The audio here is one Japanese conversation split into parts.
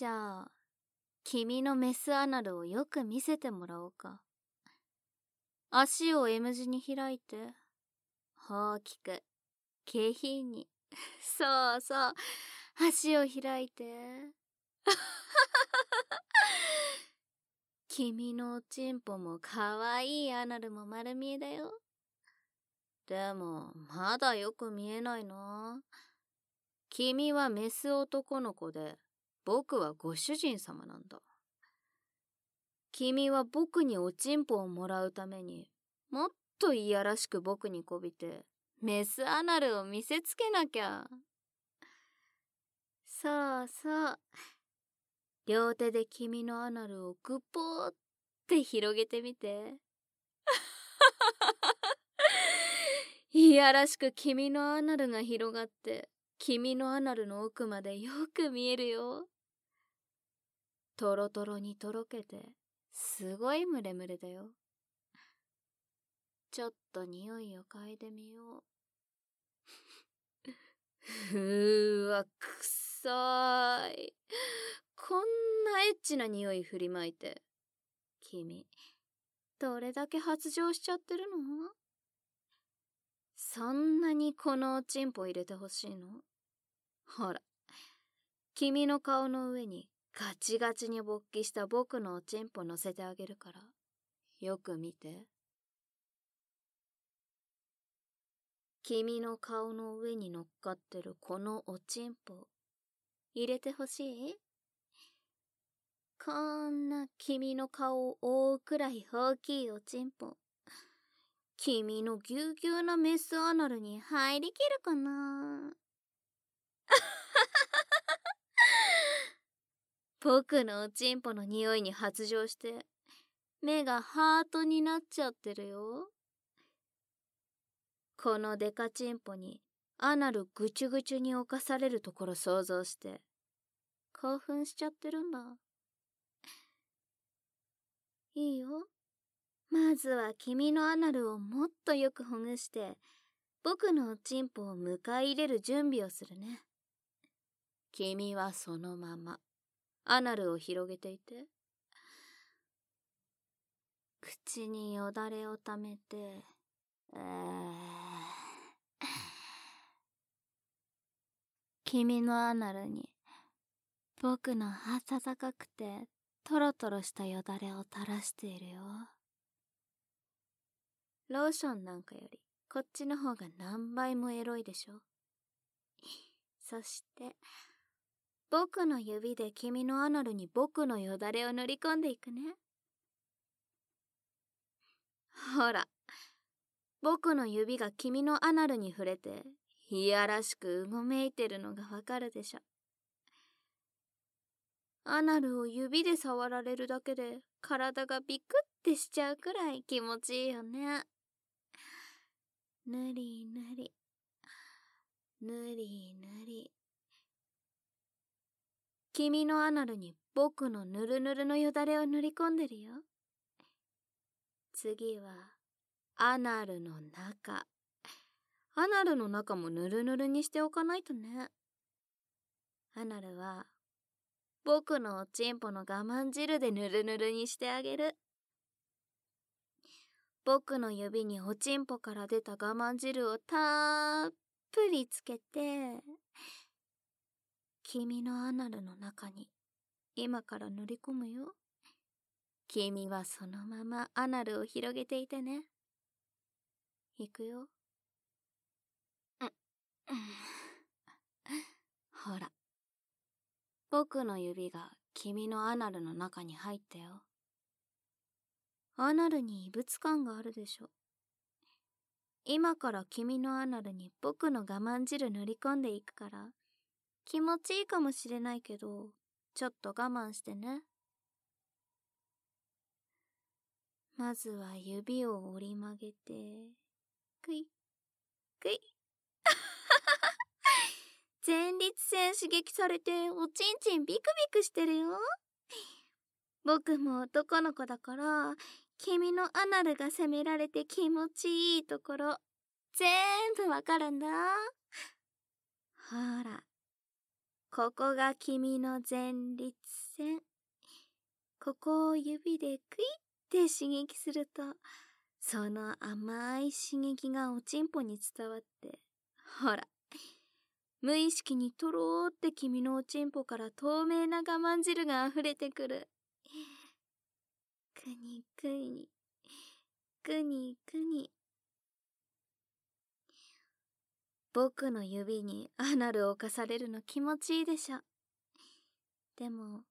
じゃあ、君のメスアナルをよく見せてもらおうか。足を M 字に開いて、大きく、下品に。そうそう、足を開いて。君のおちんぽもかわいいアナルも丸見えだよ。でも、まだよく見えないな。君はメス男の子で、僕はご主人様なんだ。君は僕におちんぽをもらうためにもっといやらしく僕にこびてメスアナルを見せつけなきゃ。そうそう。両手で君のアナルをグポーって広げてみて。いやらしく君のアナルが広がって君のアナルの奥までよく見えるよ。トロトロにとろけてすごいムレムレだよ。ちょっと匂いを嗅いでみよう。ふーわ、くさい。こんなエッチな匂い振りまいて。君、どれだけ発情しちゃってるの？そんなにこのおちんぽ入れてほしいの？ほら、君の顔の上にガチガチに勃起した僕のおちんぽ乗せてあげるから、よく見て。君の顔の上に乗っかってるこのおちんぽ、入れてほしい？こんな君の顔を覆うくらい大きいおちんぽ、君のぎゅうぎゅうなメスアナルに入りきるかな？僕のおちんぽの匂いに発情して、目がハートになっちゃってるよ。このデカチンポにアナルぐちゅぐちゅに侵されるところ想像して興奮しちゃってるんだ。いいよ。まずは君のアナルをもっとよくほぐして僕のおちんぽを迎え入れる準備をするね。君はそのままアナルを広げていて口によだれをためて君のアナルに僕の温かくてトロトロしたよだれを垂らしているよ。ローションなんかよりこっちの方が何倍もエロいでしょ？そして僕の指で君のアナルに僕のよだれを塗り込んでいくねほら僕の指が君のアナルに触れて、いやらしくうごめいてるのがわかるでしょ。アナルを指で触られるだけで体がビクってしちゃうくらい気持ちいいよね。ぬりぬり。ぬりぬり。君のアナルに僕のぬるぬるのよだれを塗り込んでるよ。次はアナルの中。アナルの中もぬるぬるにしておかないとね。アナルは、僕のおちんぽの我慢汁でぬるぬるにしてあげる。僕の指におちんぽから出た我慢汁をたっぷりつけて、君のアナルの中に今から塗り込むよ。君はそのままアナルを広げていてね。行くよ。ほら。僕の指が君のアナルの中に入ったよ。アナルに異物感があるでしょ。今から君のアナルに僕の我慢汁塗り込んでいくから、気持ちいいかもしれないけど、ちょっと我慢してね。まずは指を折り曲げて、くい、くい。前立腺刺激されておちんちんビクビクしてるよ。僕も男の子だから、君のアナルが責められて気持ちいいところ、全部わかるんだ。ほら、ここが君の前立腺。ここを指でクイって刺激すると、その甘い刺激がおちんぽに伝わって、ほら、無意識にとろーって君のおちんぽから透明な我慢汁が溢れてくる。くにくに、くにくに。僕の指にアナルを犯されるの気持ちいいでしょ。でも、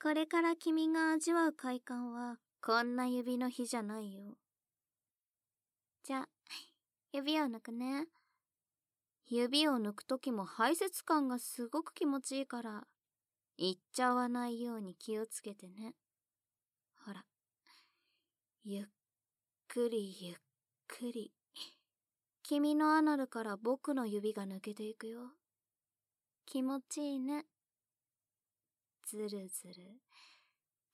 これから君が味わう快感はこんな指の日じゃないよ。じゃ、指を抜くね。指を抜くときも排泄感がすごく気持ちいいから、いっちゃわないように気をつけてね。ほら。ゆっくりゆっくり。君のアナルから僕の指が抜けていくよ。気持ちいいね。ずるずる、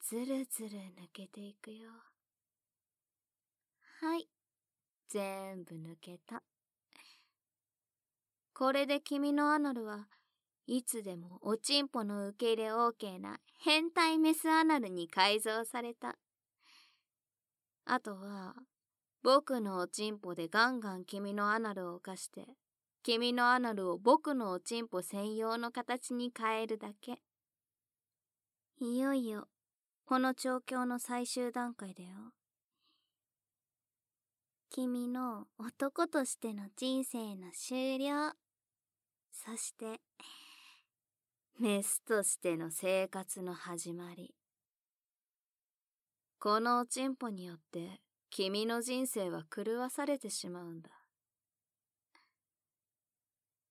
ずるずる抜けていくよ。はい。全部抜けた。これで君のアナルはいつでもおちんぽの受け入れ OK な変態メスアナルに改造された。あとは、僕のおちんぽでガンガン君のアナルを犯して、君のアナルを僕のおちんぽ専用の形に変えるだけ。いよいよ、この調教の最終段階だよ。君の男としての人生の終了。そして、メスとしての生活の始まり。このおちんぽによって君の人生は狂わされてしまうんだ。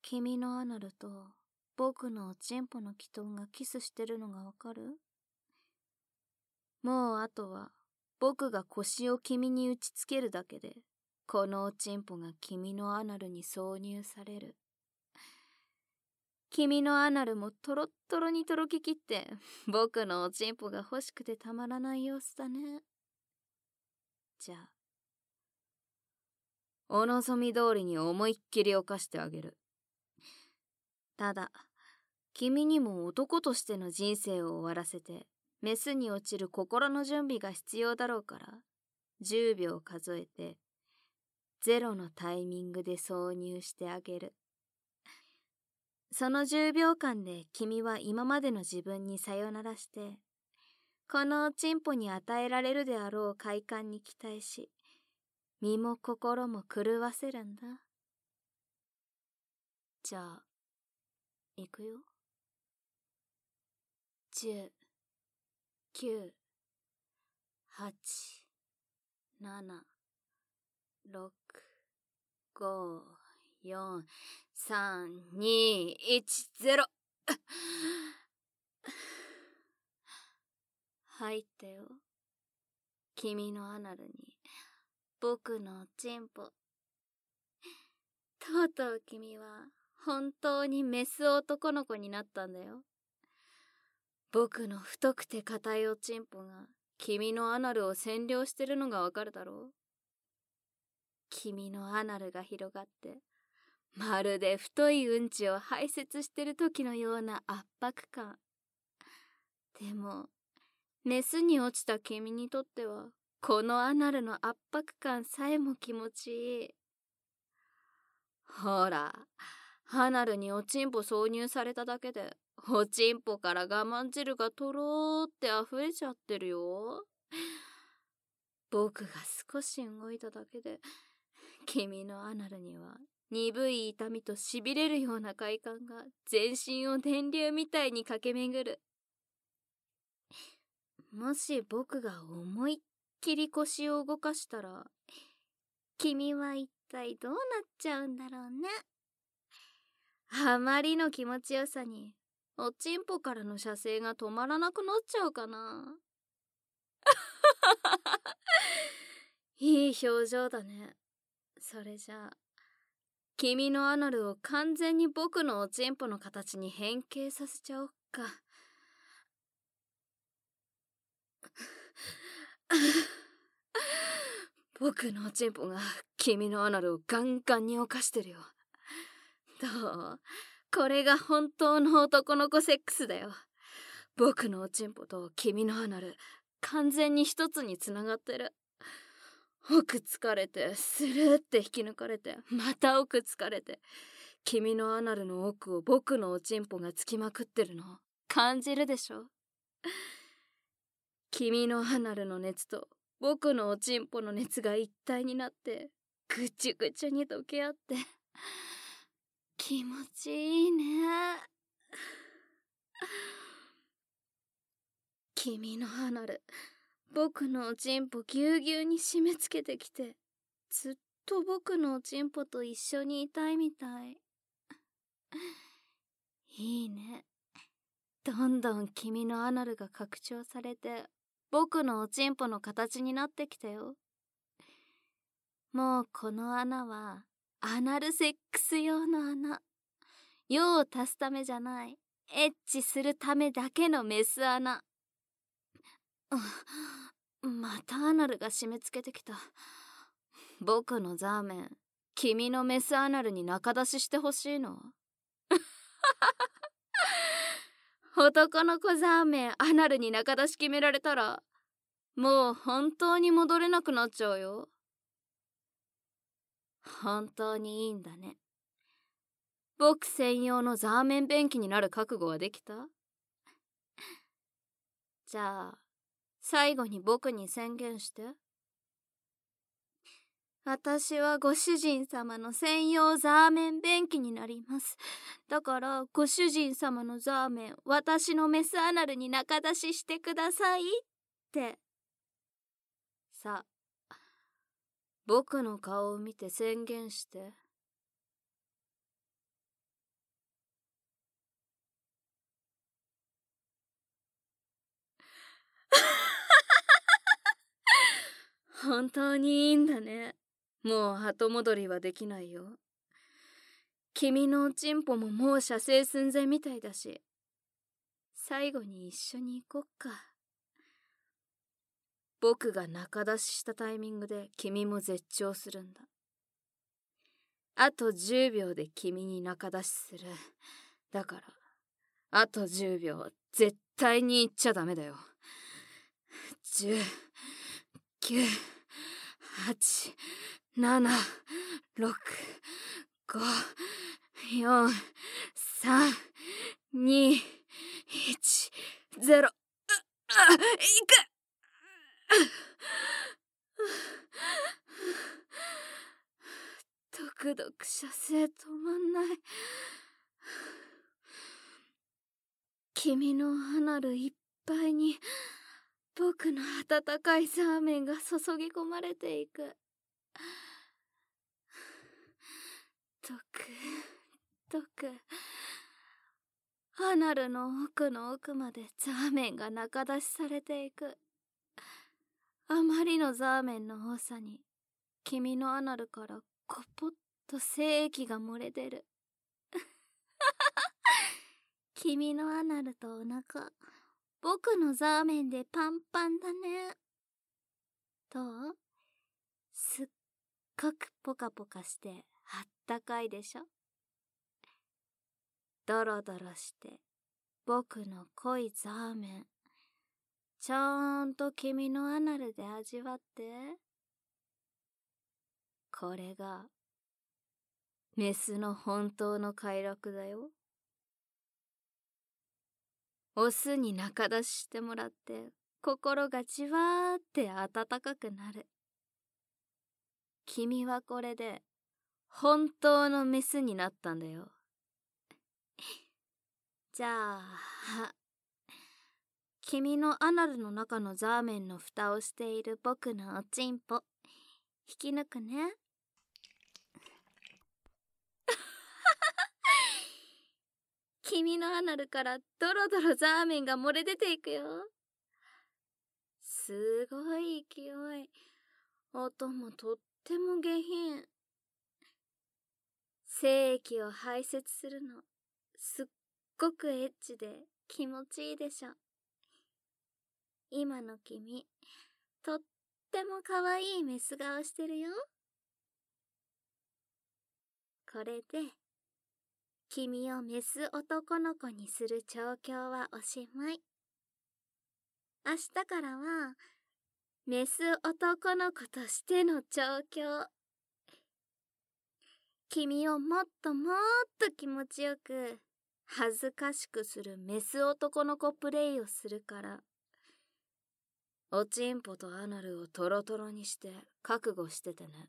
君のアナルと僕のおちんぽの祈祷がキスしてるのがわかる？もうあとは僕が腰を君に打ちつけるだけでこのおちんぽが君のアナルに挿入される。君のアナルもトロットロにとろききって 僕のおちんぽが欲しくてたまらない様子だね。ちゃあお望み通りに思いっきり犯してあげるただ君にも男としての人生を終わらせてメスに落ちる心の準備が必要だろうから10秒数えてゼロのタイミングで挿入してあげるその10秒間で君は今までの自分にさよならしてこのチンポに与えられるであろう快感に期待し、身も心も狂わせるんだ。じゃあ、行くよ。十、九、八、七、六、五、四、三、二、一、ゼロ。入ったよ。君のアナルに、僕のチンポ。とうとう君は、本当にメス男の子になったんだよ。僕の太くて硬いおちんぽが、君のアナルを占領してるのがわかるだろう君のアナルが広がって、まるで太いうんちを排泄してる時のような圧迫感。でも、メスに落ちた君にとっては、このアナルの圧迫感さえも気持ちいい。ほら、アナルにおちんぽ挿入されただけで、おちんぽから我慢汁がとろーって溢れちゃってるよ。僕が少し動いただけで、君のアナルには鈍い痛みと痺れるような快感が全身を電流みたいに駆け巡る。もし僕が思いっきり腰を動かしたら、君は一体どうなっちゃうんだろうね。あまりの気持ちよさに、おちんぽからの射精が止まらなくなっちゃうかな。いい表情だね。それじゃあ、君のアナルを完全に僕のおちんぽの形に変形させちゃおっか。僕のおちんぽが君のアナルをガンガンに犯してるよ。どう？これが本当の男の子セックスだよ。僕のおちんぽと君のアナル、完全に一つにつながってる。奥疲れて、スルーって引き抜かれて、また奥疲れて、君のアナルの奥を僕のおちんぽがつきまくってるの、感じるでしょ？君のアナルの熱と僕のおちんぽの熱が一体になって、ぐちゅぐちゅに溶け合って、気持ちいいね。君のアナル、僕のおちんぽぎゅうぎゅうに締め付けてきて、ずっと僕のおちんぽと一緒にいたいみたい。いいね。どんどん君のアナルが拡張されて、僕のおちんぽの形になってきたよ。もうこの穴は、アナルセックス用の穴。用を足すためじゃない。エッチするためだけのメス穴。またアナルが締め付けてきた。僕のザーメン、君のメスアナルに仲出ししてほしいの？男の子ザーメンアナルに仲出し決められたら、もう本当に戻れなくなっちゃうよ。本当にいいんだね。僕専用のザーメン便器になる覚悟はできた？じゃあ、最後に僕に宣言して。私はご主人様の専用ザーメン便器になります。だから、ご主人様のザーメン、私のメスアナルに仲出ししてくださいって。さあ、僕の顔を見て宣言して。本当にいいんだね。もう後戻りはできないよ。君のおちんぽももう射精寸前みたいだし。最後に一緒に行こっか。僕が仲出ししたタイミングで君も絶頂するんだ。あと10秒で君に仲出しする。だから、あと10秒絶対に行っちゃダメだよ。10、9、8、7、6、5、4、3、2、1、0。あ、行くドクドク射精止まんない。君のアナルいっぱいに僕の温かいザーメンが注ぎ込まれていく。ドク、ドク。アナルの奥の奥までザーメンが中出しされていく。あまりのザーメンの多さに、君のアナルからコポッと精液が漏れ出る。君のアナルとお腹、僕のザーメンでパンパンだね。どう？すっごくポカポカしてあったかいでしょ？ドロドロして僕の濃いザーメン。ちゃんと君のアナルで味わって。これがメスの本当の快楽だよ。オスに仲出ししてもらって心がじわーって暖かくなる。君はこれで本当のメスになったんだよ。じゃあ、君のアナルの中のザーメンの蓋をしている僕のおちんぽ、引き抜くね。君のアナルからドロドロザーメンが漏れ出ていくよ。すごい勢い。音もとっても下品。精液を排泄するの、すっごくエッチで気持ちいいでしょ。今の君、とっても可愛いメス顔してるよ。これで、君をメス男の子にする調教はおしまい。明日からは、メス男の子としての調教。君をもっともっと気持ちよく、恥ずかしくするメス男の子プレイをするから。おちんぽとアナルをトロトロにして覚悟しててね。